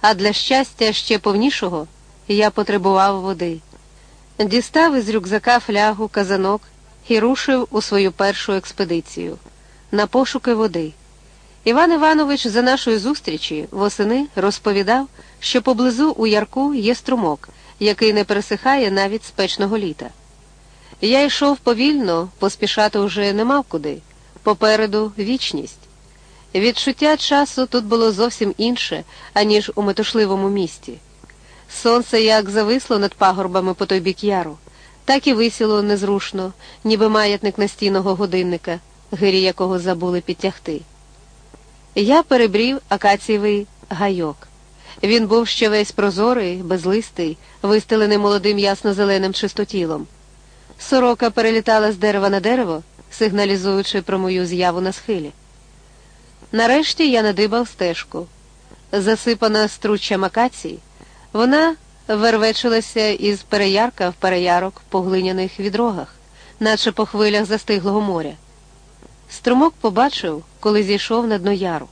а для щастя ще повнішого я потребував води. Дістав із рюкзака флягу, казанок і рушив у свою першу експедицію на пошуки води. Іван Іванович за нашої зустрічі восени розповідав, що поблизу у ярку є струмок, який не пересихає навіть спечного літа. Я йшов повільно, поспішати уже не мав куди. Попереду вічність. Відчуття часу тут було зовсім інше, аніж у метушливому місті. Сонце як зависло над пагорбами по той бік яру, так і висіло незрушно, ніби маятник настійного годинника, гирі якого забули підтягти. Я перебрів акацієвий гайок. Він був ще весь прозорий, безлистий, вистелений молодим ясно-зеленим чистотілом. Сорока перелітала з дерева на дерево, сигналізуючи про мою з'яву на схилі. Нарешті я надибав стежку. Засипана струччям акацій, вона вервечилася із переярка в переярок по глиняних відрогах, наче по хвилях застиглого моря. Струмок побачив, коли зійшов на дно яру.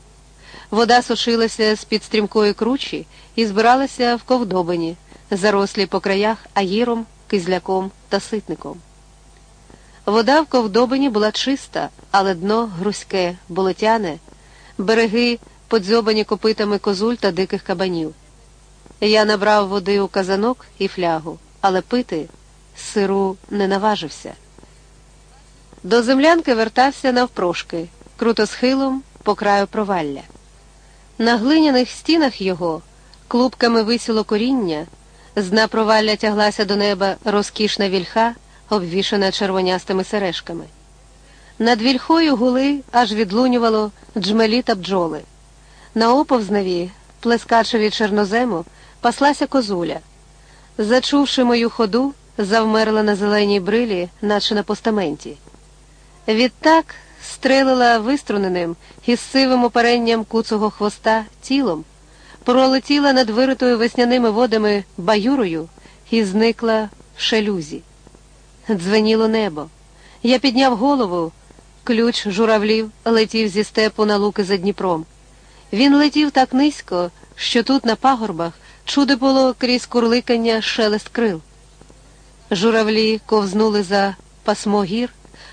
Вода сушилася з-під стрімкої кручі і збиралася в ковдобині, зарослі по краях аїром, кизляком та ситником. Вода в ковдобині була чиста, але дно грузьке, болотяне, береги подзьобані копитами козуль та диких кабанів. Я набрав води у казанок і флягу, але пити сиру не наважився. До землянки вертався навпрошки, круто схилом по краю провалля. На глиняних стінах його клубками висіло коріння, з дна провалля тяглася до неба розкішна вільха, обвішана червонястими сережками. Над вільхою гули аж відлунювало джмелі та бджоли. На оповзнаві, плескачеві чорнозему, паслася козуля. Зачувши мою ходу, завмерла на зеленій брилі, наче на постаменті. Відтак стрелила виструненим із сивим оперенням куцого хвоста тілом, пролетіла над виритою весняними водами баюрою і зникла в шелюзі. Дзвеніло небо. Я підняв голову, ключ журавлів летів зі степу на луки за Дніпром. Він летів так низько, що тут, на пагорбах, чуде було крізь курликання шелест крил. Журавлі ковзнули за пасмо гір,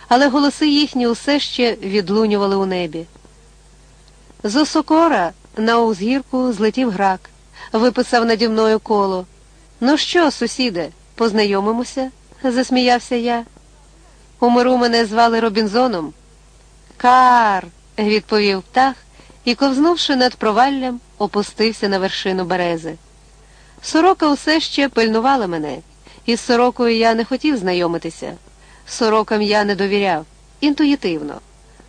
але голоси їхні усе ще відлунювали у небі. З осокора на узгірку злетів грак, виписав наді мною коло. Ну що, сусіде, познайомимося? засміявся я. У мене звали Робінзоном. Кар, відповів птах і, ковзнувши над проваллям, опустився на вершину берези. Сорока усе ще пильнувала мене, і з сорокою я не хотів знайомитися. Сорокам я не довіряв, інтуїтивно,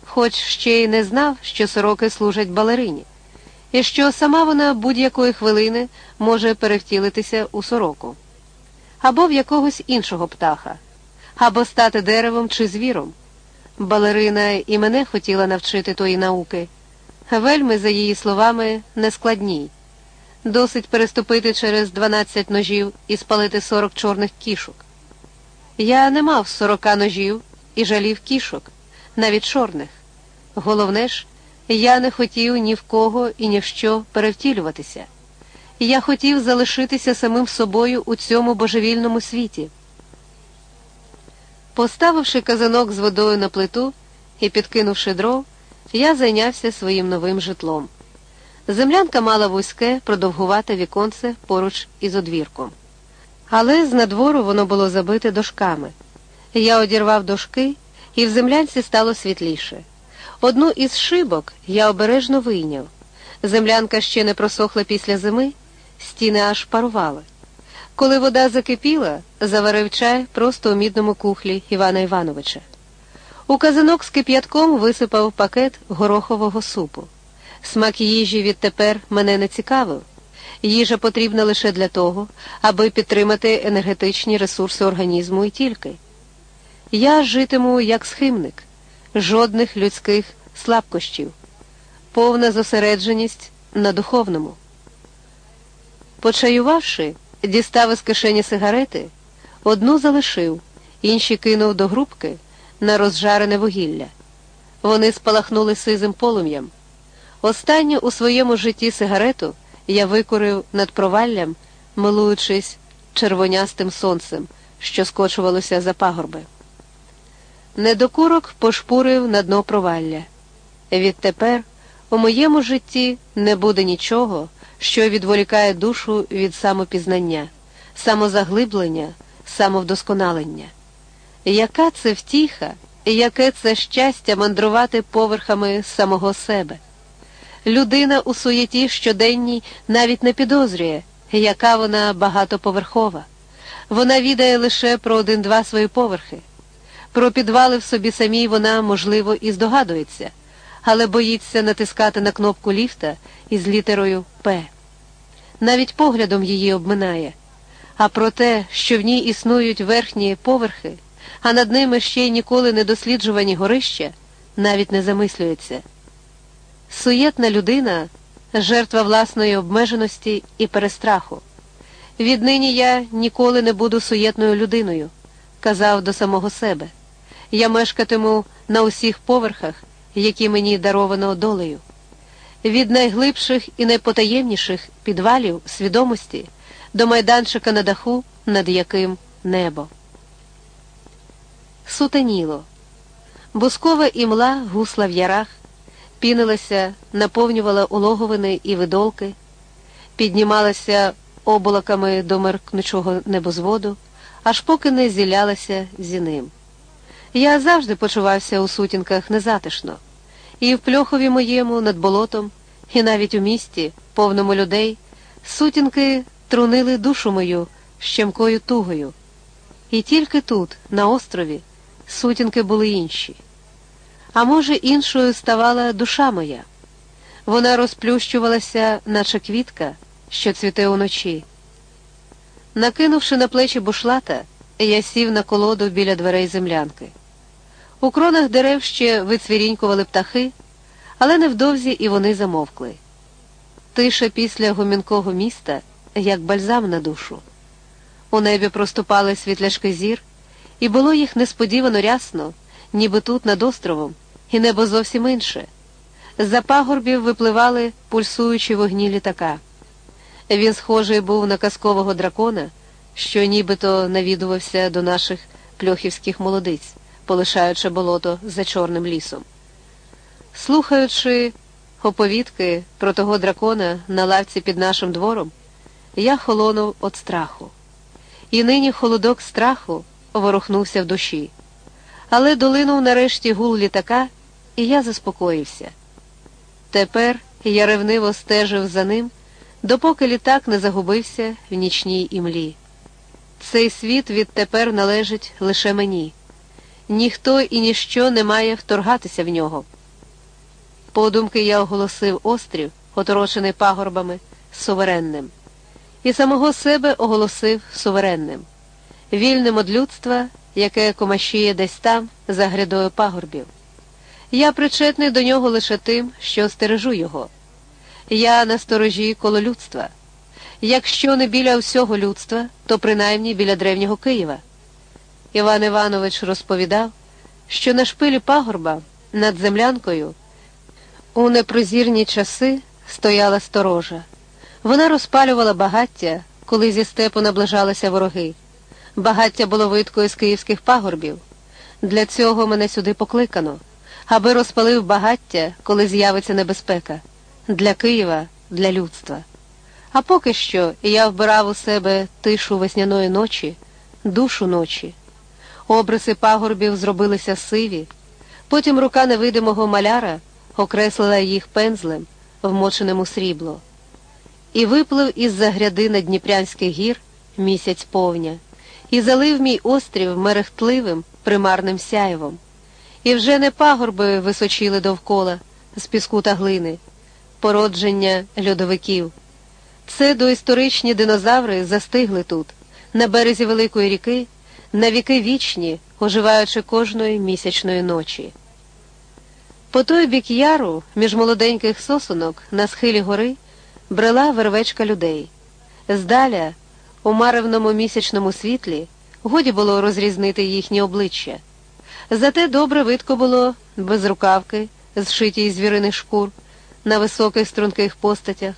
хоч ще й не знав, що сороки служать балерині, і що сама вона будь-якої хвилини може перевтілитися у сороку, або в якогось іншого птаха, або стати деревом чи звіром. Балерина і мене хотіла навчити тої науки, вельми, за її словами, нескладній. Досить переступити через 12 ножів і спалити 40 чорних кішок. Я не мав сорока ножів і жалів кішок, навіть чорних. Головне ж, я не хотів ні в кого і ні в що перевтілюватися. Я хотів залишитися самим собою у цьому божевільному світі. Поставивши казанок з водою на плиту і підкинувши дров, я зайнявся своїм новим житлом. Землянка мала вузьке, продовгувате віконце поруч із одвірком. Але з надвору воно було забите дошками. Я одірвав дошки, і в землянці стало світліше. Одну із шибок я обережно вийняв. Землянка ще не просохла після зими, стіни аж парували. Коли вода закипіла, заварив чай просто у мідному кухлі Івана Івановича. У казанок з кип'ятком висипав пакет горохового супу. Смак їжі відтепер мене не цікавив. Їжа потрібна лише для того, аби підтримати енергетичні ресурси організму і тільки. Я житиму як схимник, жодних людських слабкощів, повна зосередженість на духовному. Почаювавши, дістав із кишені сигарети, одну залишив, інші кинув до грубки на розжарене вугілля. Вони спалахнули сизим полум'ям. Останню у своєму житті сигарету я викорив над проваллям, милуючись червонястим сонцем, що скочувалося за пагорби. Недокурок пошпурив на дно провалля. Відтепер у моєму житті не буде нічого, що відволікає душу від самопізнання, самозаглиблення, самовдосконалення. Яка це втіха, яке це щастя мандрувати поверхами самого себе? Людина у суєті щоденній навіть не підозрює, яка вона багатоповерхова. Вона відає лише про один-два свої поверхи. Про підвали в собі самій вона, можливо, і здогадується, але боїться натискати на кнопку ліфта із літерою П. Навіть поглядом її обминає. А про те, що в ній існують верхні поверхи, а над ними ще й ніколи не досліджувані горища, навіть не замислюється. Суєтна людина жертва власної обмеженості і перестраху. Віднині я ніколи не буду суєтною людиною, казав до самого себе. Я мешкатиму на усіх поверхах, які мені даровано долею. Від найглибших і найпотаємніших підвалів свідомості до майданчика на даху, над яким небо. Сутеніло. Бускова імла гусла в ярах, пінилася, наповнювала улоговини і видолки, піднімалася оболоками до меркнучого небозводу, аж поки не зілялася зі ним. Я завжди почувався у сутінках незатишно, і в пльохові моєму над болотом, і навіть у місті, повному людей, сутінки трунили душу мою щемкою тугою. І тільки тут, на острові, сутінки були інші. А може, іншою ставала душа моя. Вона розплющувалася, наче квітка, що цвіте уночі. Накинувши на плечі бушлата, я сів на колоду біля дверей землянки. У кронах дерев ще вицвірінькували птахи, але невдовзі і вони замовкли. Тиша після гомінкого міста, як бальзам на душу. У небі проступали світляшки зір, і було їх несподівано рясно, ніби тут, над островом, і небо зовсім інше. За пагорбів випливали пульсуючі вогні літака. Він схожий був на казкового дракона, що нібито навідувався до наших пльохівських молодиць, полишаючи болото за Чорним лісом. Слухаючи оповідки про того дракона на лавці під нашим двором, я холонув від страху. І нині холодок страху ворухнувся в душі. Але долинув нарешті гул літака, і я заспокоївся. Тепер я ревниво стежив за ним, допоки літак не загубився в нічній імлі. Цей світ відтепер належить лише мені. Ніхто і ніщо не має вторгатися в нього. Подумки я оголосив острів, оторочений пагорбами, суверенним, і самого себе оголосив суверенним, вільним од людства, яке комашіє десь там, за грядою пагорбів. Я причетний до нього лише тим, що стережу його. Я на сторожі коло людства. Якщо не біля всього людства, то принаймні біля древнього Києва. Іван Іванович розповідав, що на шпилі пагорба над землянкою у непрозірні часи стояла сторожа. Вона розпалювала багаття, коли зі степу наближалися вороги. Багаття було видкою з київських пагорбів. Для цього мене сюди покликано, аби розпалив багаття, коли з'явиться небезпека. Для Києва, для людства. А поки що я вбирав у себе тишу весняної ночі, душу ночі. Обриси пагорбів зробилися сиві, потім рука невидимого маляра окреслила їх пензлем, вмоченим у срібло, і виплив із-за гряди на Дніпрянських гір місяць повня, і залив мій острів мерехтливим примарним сяєвом. І вже не пагорби височили довкола з піску та глини, породження льодовиків. Це доісторичні динозаври застигли тут, на березі Великої ріки, на віки вічні, оживаючи кожної місячної ночі. По той бік яру, між молоденьких сосунок, на схилі гори, брела вервечка людей. Здаля, у маревному місячному світлі, годі було розрізнити їхні обличчя. Зате добре видко було без рукавки, зшиті із звіриних шкур, на високих струнких постатях.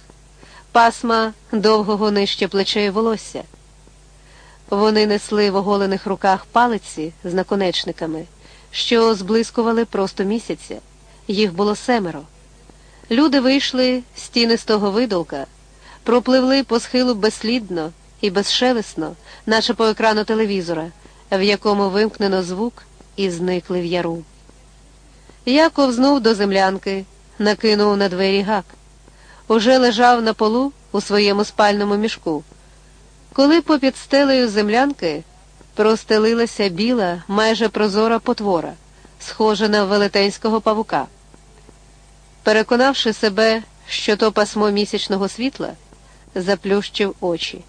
пасма довгого нижче плечей волосся. Вони несли в оголених руках палиці з наконечниками, що зблискували просто місяця. Їх було семеро. Люди вийшли з тінистого видолка, пропливли по схилу безслідно і безшелесно, наче по екрану телевізора, в якому вимкнено звук і зникли в яру. Я ковзнув до землянки, накинув на двері гак. Уже лежав на полу у своєму спальному мішку. Коли попід стелею землянки простелилася біла, майже прозора потвора, схожа на велетенського павука. Переконавши себе, що то пасмо місячного світла, заплющив очі.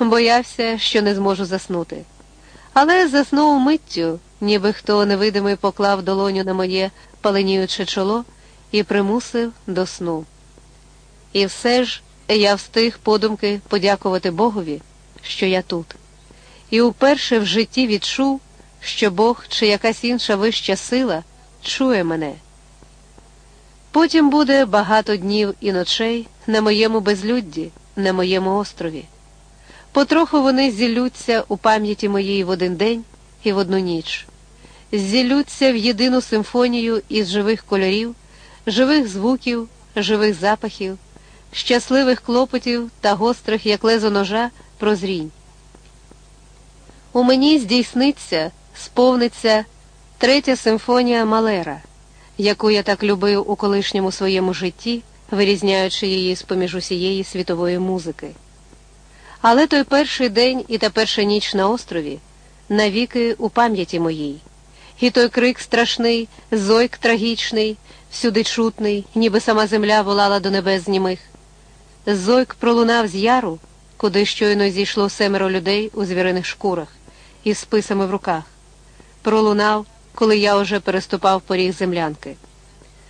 Боявся, що не зможу заснути. Але заснув миттю, ніби хто невидимий поклав долоню на моє паленіюче чоло і примусив до сну. І все ж я встиг подумки подякувати Богові, що я тут, і уперше в житті відчув, що Бог чи якась інша вища сила чує мене. Потім буде багато днів і ночей на моєму безлюдді, на моєму острові. Потроху вони зіллються у пам'яті моїй в один день і в одну ніч, зіллються в єдину симфонію із живих кольорів, живих звуків, живих запахів, щасливих клопотів та гострих, як лезо ножа, прозрінь. У мені здійсниться, сповниться третя симфонія Малера, яку я так любив у колишньому своєму житті, вирізняючи її з поміж усієї світової музики. Але той перший день і та перша ніч на острові навіки у пам'яті моїй, і той крик страшний, зойк трагічний, всюди чутний, ніби сама земля волала до небес знімих. Зойк пролунав з яру, куди щойно зійшло семеро людей у звіриних шкурах із списами в руках. Пролунав, коли я уже переступав поріг землянки.